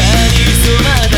に染まって